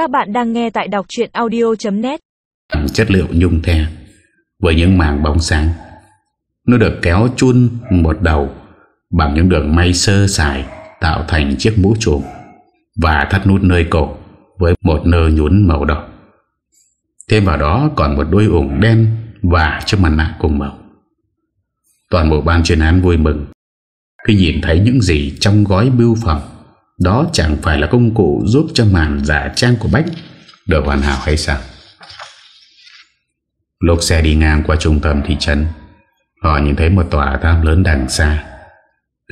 Các bạn đang nghe tại đọc chuyện audio.net Chất liệu nhung the Với những màng bóng sáng. Nó được kéo chun một đầu Bằng những đường may sơ sài Tạo thành chiếc mũ trùm Và thắt nút nơi cổ Với một nơ nhún màu đỏ. Thêm vào đó còn một đôi ủng đen Và chiếc mặt nạ cùng màu. Toàn bộ ban chuyên án vui mừng Khi nhìn thấy những gì trong gói bưu phẩm đó chẳng phải là công cụ giúp cho màn giả trang của Bách Được hoàn hảo hay sao? Lúc xe đi ngang qua trung tâm thị trấn. Họ nhìn thấy một tòa tháp lớn đằng xa.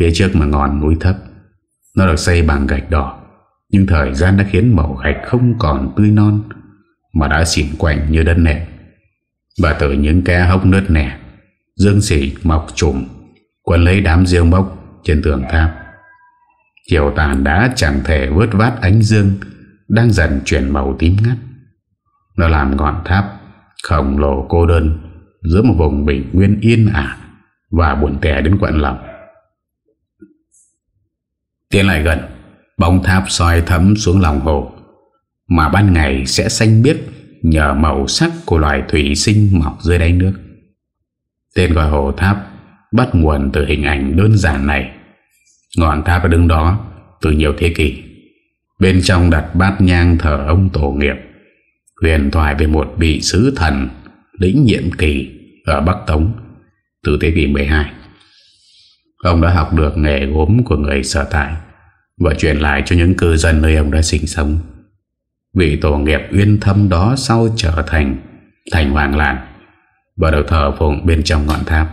Phía trước mà ngọn núi thấp. Nó được xây bằng gạch đỏ. Nhưng thời gian đã khiến màu gạch không còn tươi non, Mà đã xỉn quạnh như đất nệm. Và từ những cái hốc nứt nẻ, Dương xỉ mọc trùm Quân lấy đám riêng bốc trên tường tháp. Chiều tàn đã chẳng thể vớt vát ánh dương, Đang dần chuyển màu tím ngắt. Nó làm ngọn tháp, khổng lồ cô đơn, Giữa một vùng bình nguyên yên ả Và buồn tẻ đến quặn lòng Tiến lại gần, Bóng tháp soi thấm xuống lòng hồ, Mà ban ngày sẽ xanh biếc Nhờ màu sắc của loài thủy sinh mọc dưới đáy nước. Tên gọi hồ tháp Bắt nguồn từ hình ảnh đơn giản này. Ngọn tháp đã đứng đó Từ nhiều thế kỷ. Bên trong đặt bát nhang thờ ông tổ nghiệp, Huyền thoại về một vị sứ thần Lĩnh nhiệm kỳ Ở Bắc Tống Từ thế kỷ 12 Ông đã học được nghề gốm của người sở tại Và truyền lại cho những cư dân nơi ông đã sinh sống. Vị tổ nghiệp uyên thâm đó Sau trở thành Thành hoàng làng Và được thờ phụng bên trong ngọn tháp.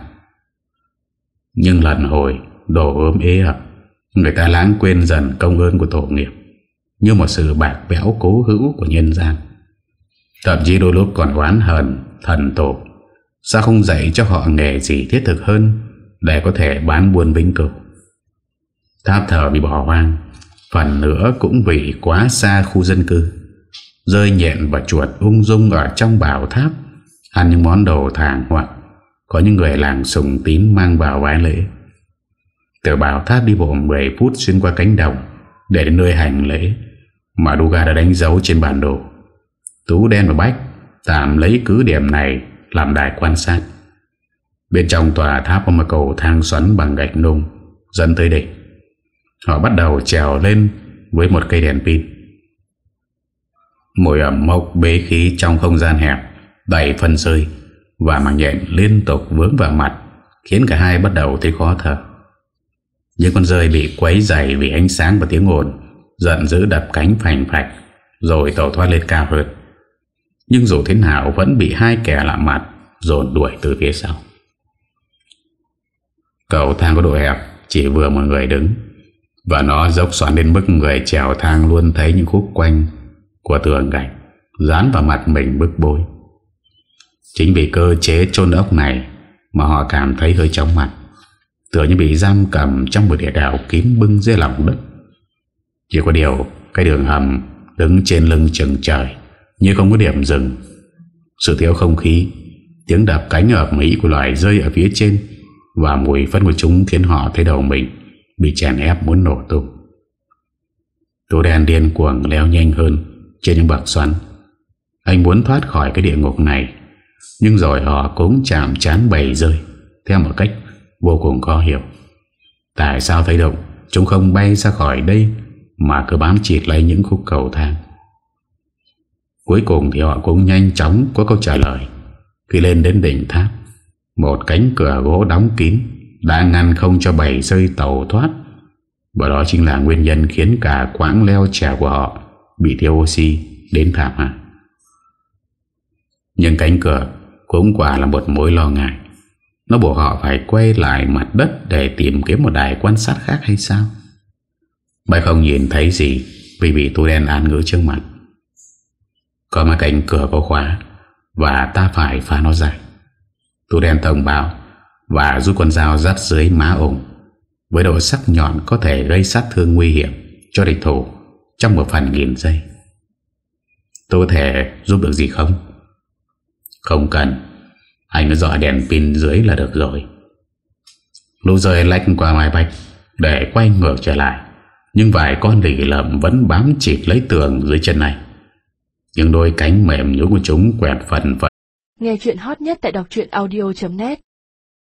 Nhưng lần hồi Đổ ốm ế ập Người ta lãng quên dần công ơn của tổ nghiệp Như một sự bạc béo cố hữu của nhân gian. Thậm chí đôi lúc còn oán hờn Thần tổ Sao không dạy cho họ nghề gì thiết thực hơn Để có thể bán buôn vĩnh cửu? Tháp thờ bị bỏ hoang, Phần nữa cũng vì quá xa khu dân cư. Rơi nhện và chuột ung dung Ở trong bảo tháp, Ăn những món đồ thàng hoặc Có những người làng sùng tín mang vào vái lễ. Từ bảo tháp đi bộ 10 phút xuyên qua cánh đồng, Để đến nơi hành lễ, Mà Duga đã đánh dấu trên bản đồ. Tú đen và bách Tạm lấy cứ điểm này Làm đài quan sát. Bên trong tòa tháp có một cầu thang xoắn bằng gạch nung, Dẫn tới đỉnh Họ bắt đầu trèo lên Với một cây đèn pin. Mùi ẩm mốc bế khí trong không gian hẹp, Đầy phân rơi Và mạng nhện liên tục vướng vào mặt, Khiến cả hai bắt đầu thấy khó thở. Những con rơi bị quấy dày Vì ánh sáng và tiếng ồn, Giận dữ đập cánh phành phạch, Rồi tàu thoát lên cao hơn. Nhưng dù thế nào vẫn bị hai kẻ lạ mặt Dồn đuổi từ phía sau. Cầu thang có độ hẹp, Chỉ vừa một người đứng. Và nó dốc xoắn đến mức người trèo thang Luôn thấy những khúc quanh Của tường gạch, Dán vào mặt mình bức bối. Chính vì cơ chế chôn ốc này Mà họ cảm thấy hơi chóng mặt. Tựa như bị giam cầm Trong một địa đảo kín bưng dưới lòng đất. Chỉ có điều, Cái đường hầm đứng trên lưng chừng trời, Như không có điểm dừng. Sự thiếu không khí, Tiếng đập cánh ở Mỹ của loài rơi ở phía trên, Và mùi phân của chúng khiến họ thấy đầu mình Bị chèn ép muốn nổ tung. Tô đen điên cuồng leo nhanh hơn Trên những bậc xoắn. Anh muốn thoát khỏi cái địa ngục này, Nhưng rồi họ cũng chạm chán bầy rơi, Theo một cách vô cùng khó hiểu. Tại sao thấy động Chúng không bay ra khỏi đây Mà cứ bám chịt lấy những khúc cầu thang? Cuối cùng thì họ cũng nhanh chóng có câu trả lời. Khi lên đến đỉnh tháp, Một cánh cửa gỗ đóng kín Đã ngăn không cho bầy rơi tàu thoát. Và đó chính là nguyên nhân khiến cả quãng leo trèo của họ Bị thiếu oxy đến thảm hại Nhưng cánh cửa cũng quả là một mối lo ngại. Nó buộc họ phải quay lại mặt đất Để tìm kiếm một đài quan sát khác hay sao? Bà không nhìn thấy gì Vì bị tôi đen án ngữ trước mặt? Có mà cánh cửa có khóa Và ta phải phá nó ra. Tôi đen thông báo Và rút con dao dắt dưới má ủng Với độ sắc nhọn có thể gây sát thương nguy hiểm Cho địch thủ Trong một phần nghìn giây. Tôi thể giúp được gì không? Không cần. Anh cứ dọi đèn pin dưới là được rồi. Lũ rơi lách qua mai bạch Để quay ngược trở lại, Nhưng vài con lì lợm Vẫn bám chịt lấy tường dưới chân này Những đôi cánh mềm nhũ của chúng quẹt phần phần Nghe chuyện hot nhất tại đọc audio.net